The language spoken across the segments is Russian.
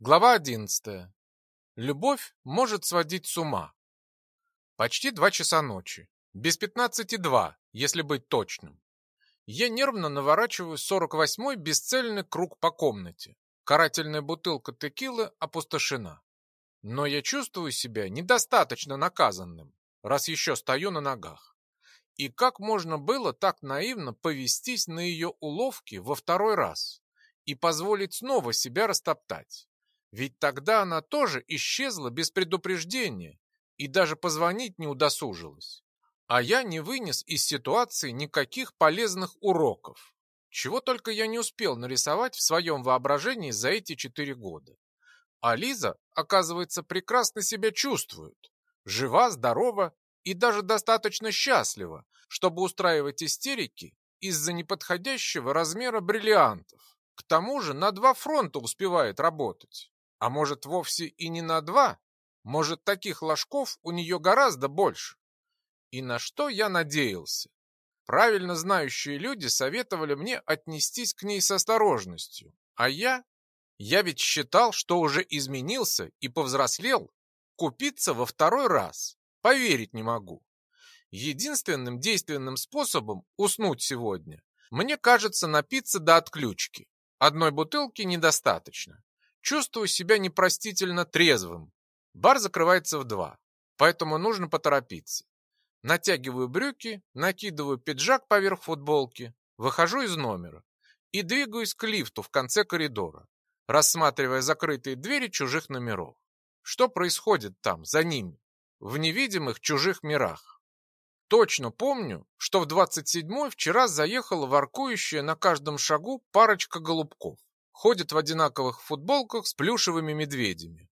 Глава 11. Любовь может сводить с ума. Почти два часа ночи. Без пятнадцати два, если быть точным. Я нервно наворачиваю 48-й бесцельный круг по комнате. Карательная бутылка текилы опустошена. Но я чувствую себя недостаточно наказанным, раз еще стою на ногах. И как можно было так наивно повестись на ее уловки во второй раз и позволить снова себя растоптать? Ведь тогда она тоже исчезла без предупреждения и даже позвонить не удосужилась. А я не вынес из ситуации никаких полезных уроков. Чего только я не успел нарисовать в своем воображении за эти четыре года. А Лиза, оказывается, прекрасно себя чувствует. Жива, здорова и даже достаточно счастлива, чтобы устраивать истерики из-за неподходящего размера бриллиантов. К тому же на два фронта успевает работать. А может, вовсе и не на два? Может, таких ложков у нее гораздо больше? И на что я надеялся? Правильно знающие люди советовали мне отнестись к ней с осторожностью. А я? Я ведь считал, что уже изменился и повзрослел. Купиться во второй раз. Поверить не могу. Единственным действенным способом уснуть сегодня мне кажется напиться до отключки. Одной бутылки недостаточно. Чувствую себя непростительно трезвым. Бар закрывается в два, поэтому нужно поторопиться. Натягиваю брюки, накидываю пиджак поверх футболки, выхожу из номера и двигаюсь к лифту в конце коридора, рассматривая закрытые двери чужих номеров. Что происходит там, за ними, в невидимых чужих мирах? Точно помню, что в 27-й вчера заехала воркующая на каждом шагу парочка голубков ходят в одинаковых футболках с плюшевыми медведями.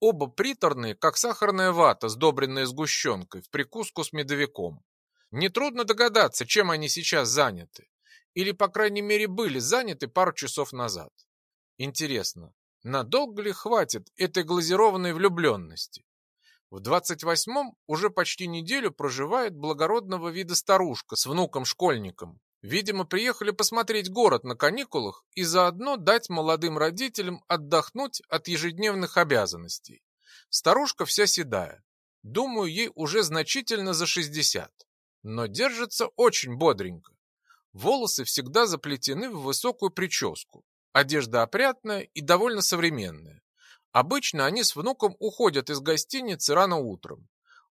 Оба приторные, как сахарная вата, сдобренная сгущенкой, в прикуску с медовиком. Нетрудно догадаться, чем они сейчас заняты. Или, по крайней мере, были заняты пару часов назад. Интересно, надолго ли хватит этой глазированной влюбленности? В 28-м уже почти неделю проживает благородного вида старушка с внуком-школьником, Видимо, приехали посмотреть город на каникулах и заодно дать молодым родителям отдохнуть от ежедневных обязанностей. Старушка вся седая. Думаю, ей уже значительно за 60. Но держится очень бодренько. Волосы всегда заплетены в высокую прическу. Одежда опрятная и довольно современная. Обычно они с внуком уходят из гостиницы рано утром.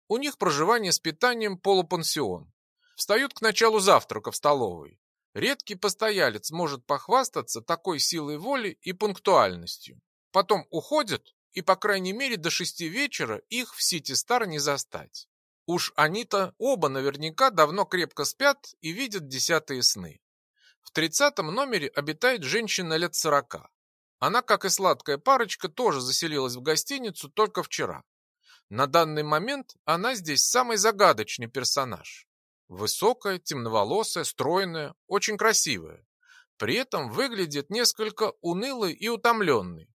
У них проживание с питанием полупансион. Встают к началу завтрака в столовой. Редкий постоялец может похвастаться такой силой воли и пунктуальностью. Потом уходят, и по крайней мере до шести вечера их в Сити Стар не застать. Уж они-то оба наверняка давно крепко спят и видят десятые сны. В тридцатом номере обитает женщина лет сорока. Она, как и сладкая парочка, тоже заселилась в гостиницу только вчера. На данный момент она здесь самый загадочный персонаж. Высокая, темноволосая, стройная, очень красивая. При этом выглядит несколько унылой и утомленной.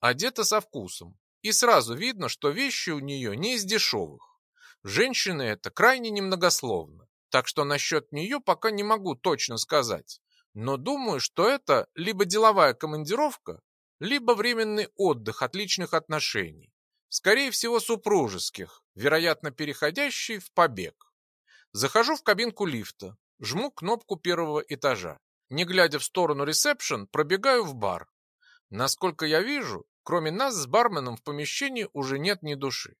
Одета со вкусом. И сразу видно, что вещи у нее не из дешевых. Женщина эта крайне немногословна. Так что насчет нее пока не могу точно сказать. Но думаю, что это либо деловая командировка, либо временный отдых от личных отношений. Скорее всего, супружеских, вероятно, переходящий в побег. Захожу в кабинку лифта, жму кнопку первого этажа. Не глядя в сторону ресепшн, пробегаю в бар. Насколько я вижу, кроме нас с барменом в помещении уже нет ни души.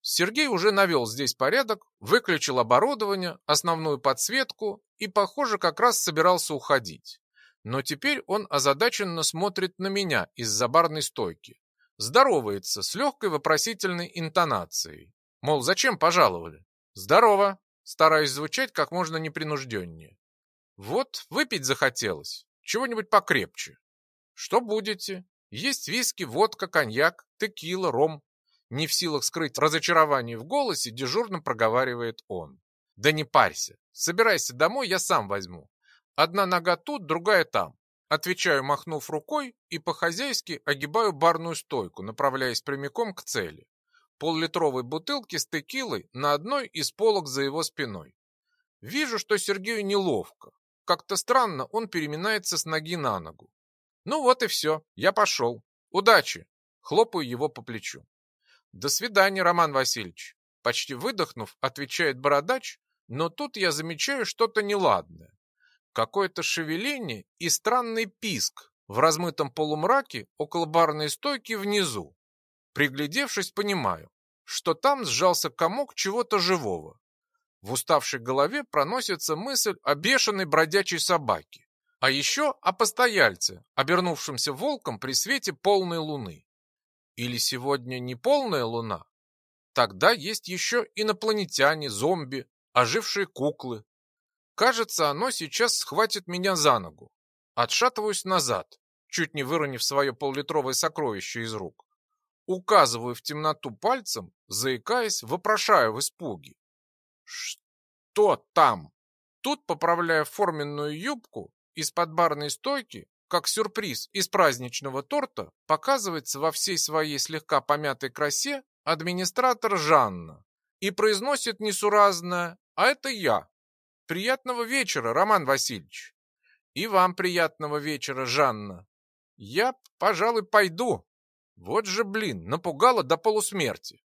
Сергей уже навел здесь порядок, выключил оборудование, основную подсветку и, похоже, как раз собирался уходить. Но теперь он озадаченно смотрит на меня из-за барной стойки. Здоровается с легкой вопросительной интонацией. Мол, зачем пожаловали? Здорово, стараясь звучать как можно непринужденнее. Вот, выпить захотелось, чего-нибудь покрепче. Что будете? Есть виски, водка, коньяк, текила, ром. Не в силах скрыть разочарование в голосе, дежурно проговаривает он. Да не парься, собирайся домой, я сам возьму. Одна нога тут, другая там. Отвечаю, махнув рукой, и по-хозяйски огибаю барную стойку, направляясь прямиком к цели поллитровой бутылки с текилой на одной из полок за его спиной. Вижу, что Сергею неловко. Как-то странно он переминается с ноги на ногу. Ну вот и все, я пошел. Удачи. Хлопаю его по плечу. До свидания, Роман Васильевич. Почти выдохнув, отвечает бородач, но тут я замечаю что-то неладное. Какое-то шевеление и странный писк в размытом полумраке около барной стойки внизу. Приглядевшись, понимаю, что там сжался комок чего-то живого. В уставшей голове проносится мысль о бешеной бродячей собаке, а еще о постояльце, обернувшемся волком при свете полной луны. Или сегодня не полная луна? Тогда есть еще инопланетяне, зомби, ожившие куклы. Кажется, оно сейчас схватит меня за ногу. Отшатываюсь назад, чуть не выронив свое поллитровое сокровище из рук. Указываю в темноту пальцем, заикаясь, вопрошаю в испуге. «Что там?» Тут, поправляя форменную юбку, из-под барной стойки, как сюрприз из праздничного торта, показывается во всей своей слегка помятой красе администратор Жанна и произносит несуразно «А это я». «Приятного вечера, Роман Васильевич». «И вам приятного вечера, Жанна». «Я, пожалуй, пойду». Вот же, блин, напугала до полусмерти.